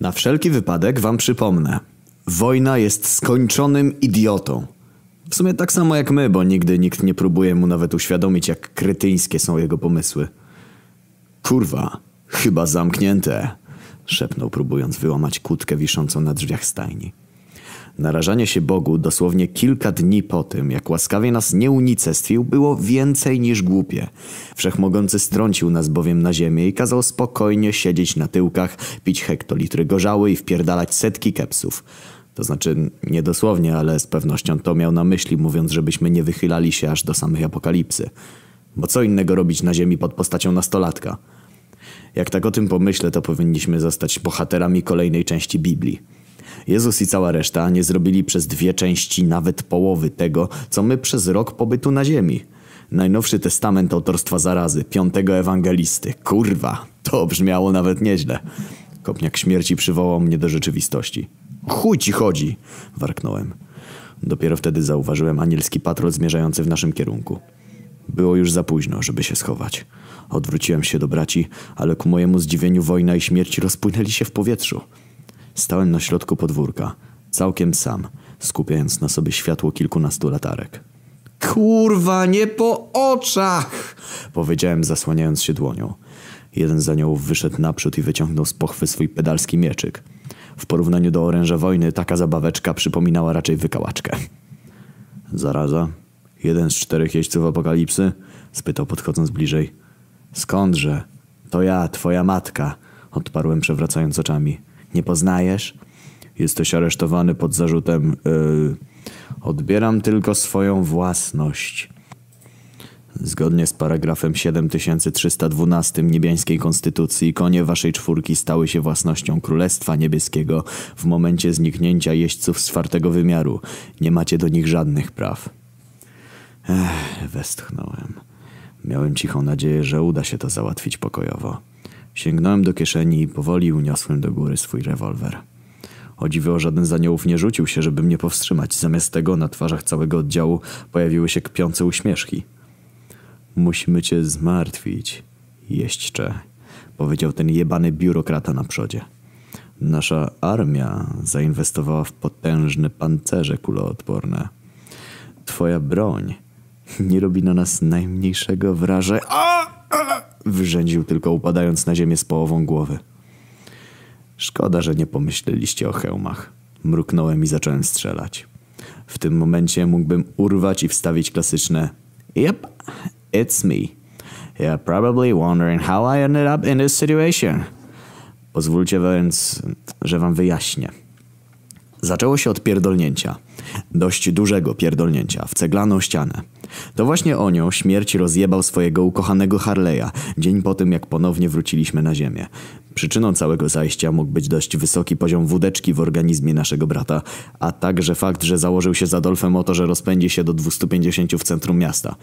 Na wszelki wypadek wam przypomnę. Wojna jest skończonym idiotą. W sumie tak samo jak my, bo nigdy nikt nie próbuje mu nawet uświadomić, jak kretyńskie są jego pomysły. Kurwa, chyba zamknięte, szepnął, próbując wyłamać kłódkę wiszącą na drzwiach stajni. Narażanie się Bogu dosłownie kilka dni po tym, jak łaskawie nas nie unicestwił, było więcej niż głupie. Wszechmogący strącił nas bowiem na ziemię i kazał spokojnie siedzieć na tyłkach, pić hektolitry gorzały i wpierdalać setki kepsów. To znaczy, nie dosłownie, ale z pewnością to miał na myśli, mówiąc, żebyśmy nie wychylali się aż do samej apokalipsy. Bo co innego robić na ziemi pod postacią nastolatka? Jak tak o tym pomyślę, to powinniśmy zostać bohaterami kolejnej części Biblii. Jezus i cała reszta nie zrobili przez dwie części nawet połowy tego, co my przez rok pobytu na ziemi. Najnowszy testament autorstwa zarazy, piątego ewangelisty. Kurwa, to brzmiało nawet nieźle. Kopniak śmierci przywołał mnie do rzeczywistości. Chuj ci chodzi, warknąłem. Dopiero wtedy zauważyłem anielski patrol zmierzający w naszym kierunku. Było już za późno, żeby się schować. Odwróciłem się do braci, ale ku mojemu zdziwieniu wojna i śmierć rozpłynęli się w powietrzu. Stałem na środku podwórka, całkiem sam, skupiając na sobie światło kilkunastu latarek. Kurwa, nie po oczach! Powiedziałem, zasłaniając się dłonią. Jeden z aniołów wyszedł naprzód i wyciągnął z pochwy swój pedalski mieczyk. W porównaniu do oręża wojny taka zabaweczka przypominała raczej wykałaczkę. Zaraza? Jeden z czterech jeźdźców apokalipsy? Spytał podchodząc bliżej. Skądże? To ja, twoja matka, odparłem przewracając oczami. Nie poznajesz? Jesteś aresztowany pod zarzutem. Yy, odbieram tylko swoją własność. Zgodnie z paragrafem 7312 niebiańskiej konstytucji konie waszej czwórki stały się własnością Królestwa Niebieskiego w momencie zniknięcia jeźdźców z czwartego wymiaru. Nie macie do nich żadnych praw. Ech, westchnąłem. Miałem cichą nadzieję, że uda się to załatwić pokojowo. Sięgnąłem do kieszeni i powoli uniosłem do góry swój rewolwer. O dziwo, żaden z aniołów nie rzucił się, żeby mnie powstrzymać. Zamiast tego na twarzach całego oddziału pojawiły się kpiące uśmieszki. Musimy cię zmartwić, jeźdźcze, powiedział ten jebany biurokrata na przodzie. Nasza armia zainwestowała w potężne pancerze kuloodporne. Twoja broń nie robi na nas najmniejszego wrażenia. Wyrzędził tylko upadając na ziemię z połową głowy. Szkoda, że nie pomyśleliście o hełmach. Mruknąłem i zacząłem strzelać. W tym momencie mógłbym urwać i wstawić klasyczne Yep, it's me. You're probably wondering how I ended up in this situation. Pozwólcie więc, że wam wyjaśnię. Zaczęło się od pierdolnięcia. Dość dużego pierdolnięcia w ceglaną ścianę. To właśnie o nią śmierć rozjebał swojego ukochanego Harleya, dzień po tym jak ponownie wróciliśmy na ziemię. Przyczyną całego zajścia mógł być dość wysoki poziom wódeczki w organizmie naszego brata, a także fakt, że założył się z Adolfem o to, że rozpędzi się do 250 w centrum miasta.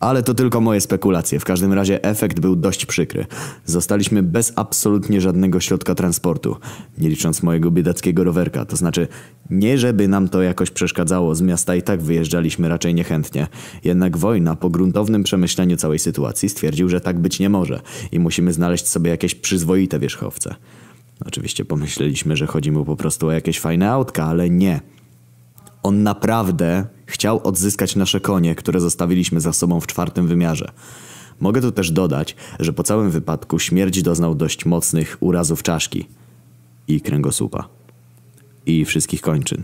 Ale to tylko moje spekulacje. W każdym razie efekt był dość przykry. Zostaliśmy bez absolutnie żadnego środka transportu, nie licząc mojego biedackiego rowerka. To znaczy, nie żeby nam to jakoś przeszkadzało, z miasta i tak wyjeżdżaliśmy raczej niechętnie. Jednak wojna po gruntownym przemyśleniu całej sytuacji stwierdził, że tak być nie może i musimy znaleźć sobie jakieś przyzwoite wierzchowce. Oczywiście pomyśleliśmy, że chodzi mu po prostu o jakieś fajne autka, ale nie. On naprawdę chciał odzyskać nasze konie, które zostawiliśmy za sobą w czwartym wymiarze. Mogę tu też dodać, że po całym wypadku śmierć doznał dość mocnych urazów czaszki i kręgosłupa. I wszystkich kończyn.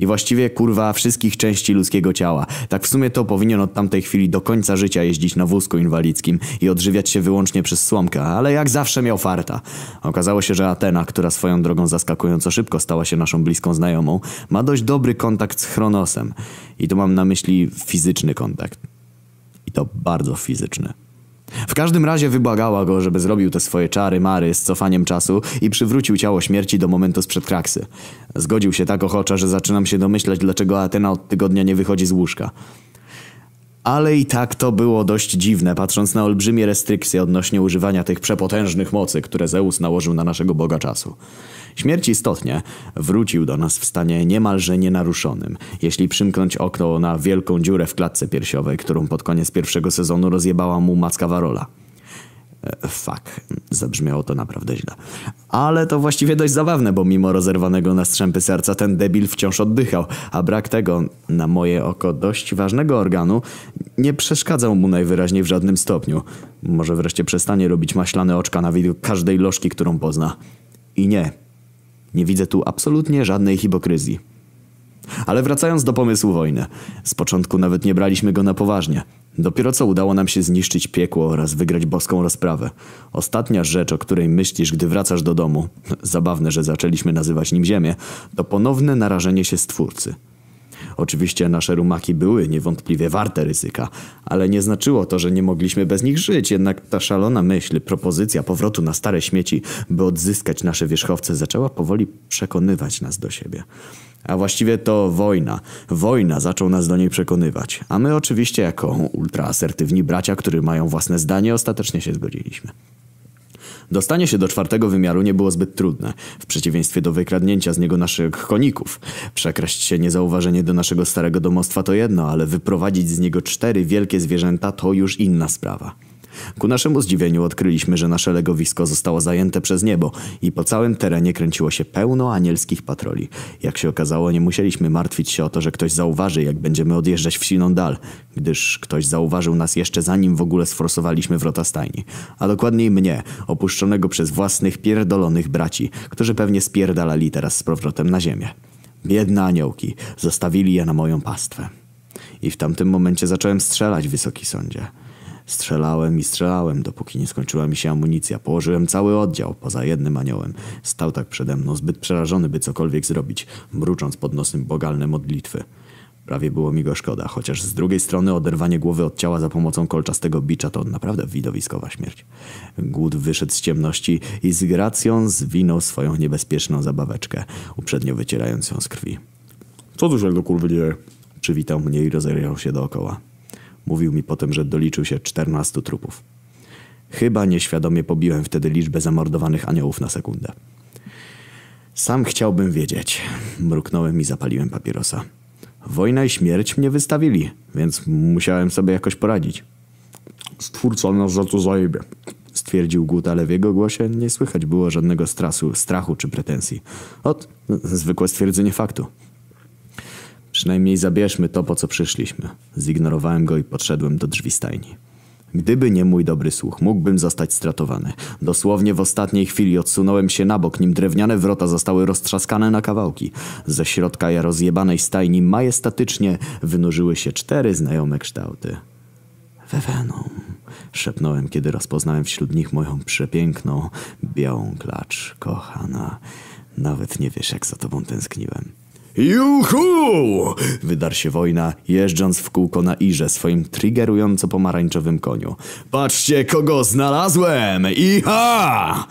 I właściwie kurwa wszystkich części ludzkiego ciała. Tak w sumie to powinien od tamtej chwili do końca życia jeździć na wózku inwalidzkim i odżywiać się wyłącznie przez słomkę, ale jak zawsze miał farta. Okazało się, że Atena, która swoją drogą zaskakująco szybko stała się naszą bliską znajomą, ma dość dobry kontakt z Chronosem. I tu mam na myśli fizyczny kontakt. I to bardzo fizyczny. W każdym razie wybłagała go, żeby zrobił te swoje czary mary z cofaniem czasu i przywrócił ciało śmierci do momentu sprzed kraksy. Zgodził się tak ochoczo, że zaczynam się domyślać, dlaczego Atena od tygodnia nie wychodzi z łóżka. Ale i tak to było dość dziwne, patrząc na olbrzymie restrykcje odnośnie używania tych przepotężnych mocy, które Zeus nałożył na naszego Boga czasu. Śmierć istotnie wrócił do nas w stanie niemalże nienaruszonym, jeśli przymknąć okno na wielką dziurę w klatce piersiowej, którą pod koniec pierwszego sezonu rozjebała mu macka Warola. E, fuck, zabrzmiało to naprawdę źle. Ale to właściwie dość zabawne, bo mimo rozerwanego na strzępy serca ten debil wciąż oddychał, a brak tego, na moje oko dość ważnego organu, nie przeszkadzał mu najwyraźniej w żadnym stopniu. Może wreszcie przestanie robić maślane oczka na widok każdej lożki, którą pozna. I nie, nie widzę tu absolutnie żadnej hipokryzji. Ale wracając do pomysłu wojny. Z początku nawet nie braliśmy go na poważnie. Dopiero co udało nam się zniszczyć piekło oraz wygrać boską rozprawę. Ostatnia rzecz, o której myślisz, gdy wracasz do domu, zabawne, że zaczęliśmy nazywać nim Ziemię, to ponowne narażenie się stwórcy. Oczywiście nasze rumaki były niewątpliwie warte ryzyka, ale nie znaczyło to, że nie mogliśmy bez nich żyć. Jednak ta szalona myśl, propozycja powrotu na stare śmieci, by odzyskać nasze wierzchowce, zaczęła powoli przekonywać nas do siebie. A właściwie to wojna. Wojna zaczął nas do niej przekonywać. A my oczywiście jako ultraasertywni bracia, którzy mają własne zdanie, ostatecznie się zgodziliśmy. Dostanie się do czwartego wymiaru nie było zbyt trudne, w przeciwieństwie do wykradnięcia z niego naszych koników. Przekraść się niezauważenie do naszego starego domostwa to jedno, ale wyprowadzić z niego cztery wielkie zwierzęta to już inna sprawa. Ku naszemu zdziwieniu odkryliśmy, że nasze legowisko zostało zajęte przez niebo i po całym terenie kręciło się pełno anielskich patroli. Jak się okazało, nie musieliśmy martwić się o to, że ktoś zauważy, jak będziemy odjeżdżać w silną dal, gdyż ktoś zauważył nas jeszcze zanim w ogóle sforsowaliśmy wrota stajni. A dokładniej mnie, opuszczonego przez własnych pierdolonych braci, którzy pewnie spierdalali teraz z powrotem na ziemię. Biedne aniołki, zostawili je na moją pastwę. I w tamtym momencie zacząłem strzelać, wysoki sądzie. Strzelałem i strzelałem, dopóki nie skończyła mi się amunicja. Położyłem cały oddział, poza jednym aniołem. Stał tak przede mną, zbyt przerażony, by cokolwiek zrobić, mrucząc pod nosem bogalne modlitwy. Prawie było mi go szkoda, chociaż z drugiej strony oderwanie głowy od ciała za pomocą kolczastego bicza to naprawdę widowiskowa śmierć. Głód wyszedł z ciemności i z gracją zwinął swoją niebezpieczną zabaweczkę, uprzednio wycierając ją z krwi. Co tu się do kurwy dzieje? Przywitał mnie i rozejrzał się dookoła. Mówił mi potem, że doliczył się 14 trupów. Chyba nieświadomie pobiłem wtedy liczbę zamordowanych aniołów na sekundę. Sam chciałbym wiedzieć. Mruknąłem i zapaliłem papierosa. Wojna i śmierć mnie wystawili, więc musiałem sobie jakoś poradzić. Stwórca nas za to zajebie. Stwierdził Gut, ale w jego głosie nie słychać było żadnego strasu, strachu czy pretensji. Ot, zwykłe stwierdzenie faktu. Przynajmniej zabierzmy to, po co przyszliśmy. Zignorowałem go i podszedłem do drzwi stajni. Gdyby nie mój dobry słuch, mógłbym zostać stratowany. Dosłownie w ostatniej chwili odsunąłem się na bok, nim drewniane wrota zostały roztrzaskane na kawałki. Ze środka rozjebanej stajni majestatycznie wynurzyły się cztery znajome kształty. Weweną, szepnąłem, kiedy rozpoznałem wśród nich moją przepiękną, białą klacz, kochana. Nawet nie wiesz, jak za tobą tęskniłem. Juhu! Wydar się wojna, jeżdżąc w kółko na Irze swoim triggerująco pomarańczowym koniu. Patrzcie, kogo znalazłem! Iha!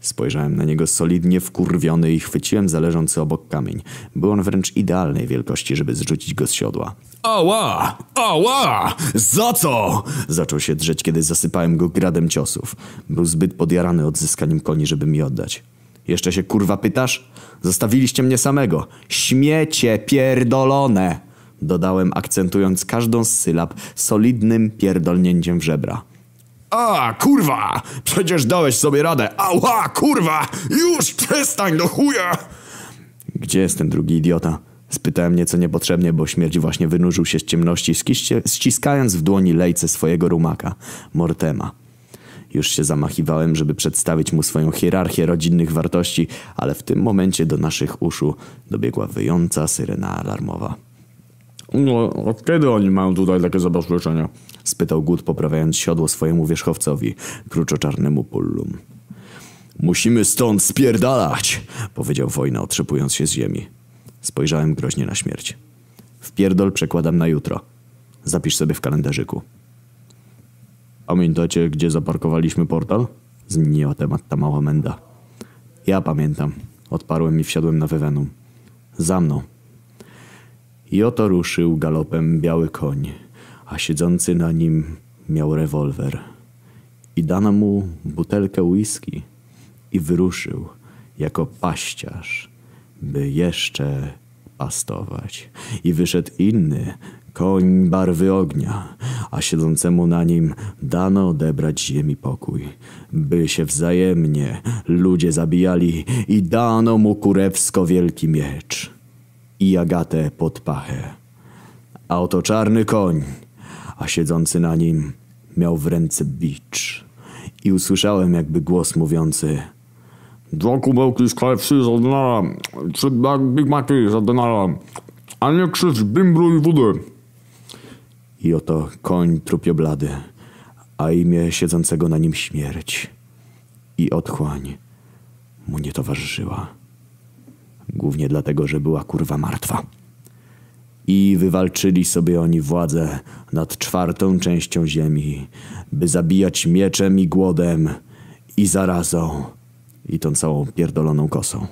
Spojrzałem na niego solidnie wkurwiony i chwyciłem zależący obok kamień. Był on wręcz idealnej wielkości, żeby zrzucić go z siodła. Ała! Ała! Za co? Zaczął się drzeć, kiedy zasypałem go gradem ciosów. Był zbyt podjarany odzyskaniem koni, żeby mi oddać. Jeszcze się kurwa pytasz? Zostawiliście mnie samego. Śmiecie pierdolone! Dodałem, akcentując każdą z sylab solidnym pierdolnięciem w żebra. A, kurwa! Przecież dałeś sobie radę. Ała, kurwa! Już przestań do chuja! Gdzie jest ten drugi idiota? Spytałem nieco niepotrzebnie, bo śmierć właśnie wynurzył się z ciemności, ściskając w dłoni lejce swojego rumaka, Mortema. Już się zamachiwałem, żeby przedstawić mu swoją hierarchię rodzinnych wartości, ale w tym momencie do naszych uszu dobiegła wyjąca syrena alarmowa. No, od kiedy oni mają tutaj takie zabezpieczenia? spytał Gut, poprawiając siodło swojemu wierzchowcowi, kruczoczarnemu pullum. Musimy stąd spierdalać, powiedział wojna, otrzepując się z ziemi. Spojrzałem groźnie na śmierć. Wpierdol przekładam na jutro. Zapisz sobie w kalendarzyku. Pamiętacie, gdzie zaparkowaliśmy portal? Zmieniła temat ta mała menda. Ja pamiętam. Odparłem i wsiadłem na wewenum. Za mną. I oto ruszył galopem biały koń, a siedzący na nim miał rewolwer. I dano mu butelkę whisky i wyruszył jako paściarz, by jeszcze pastować. I wyszedł inny, koń barwy ognia, a siedzącemu na nim dano odebrać ziemi pokój, by się wzajemnie ludzie zabijali i dano mu kurewsko wielki miecz i agatę pod pachę. A oto czarny koń, a siedzący na nim miał w ręce bicz. I usłyszałem jakby głos mówiący Dwa kubełki z KFC za denara, trzy Big Maci za a nie krzycz bimbru i wódę. I oto koń trupioblady, a imię siedzącego na nim śmierć. I otchłań mu nie towarzyszyła. Głównie dlatego, że była kurwa martwa. I wywalczyli sobie oni władzę nad czwartą częścią ziemi, by zabijać mieczem i głodem i zarazą i tą całą pierdoloną kosą.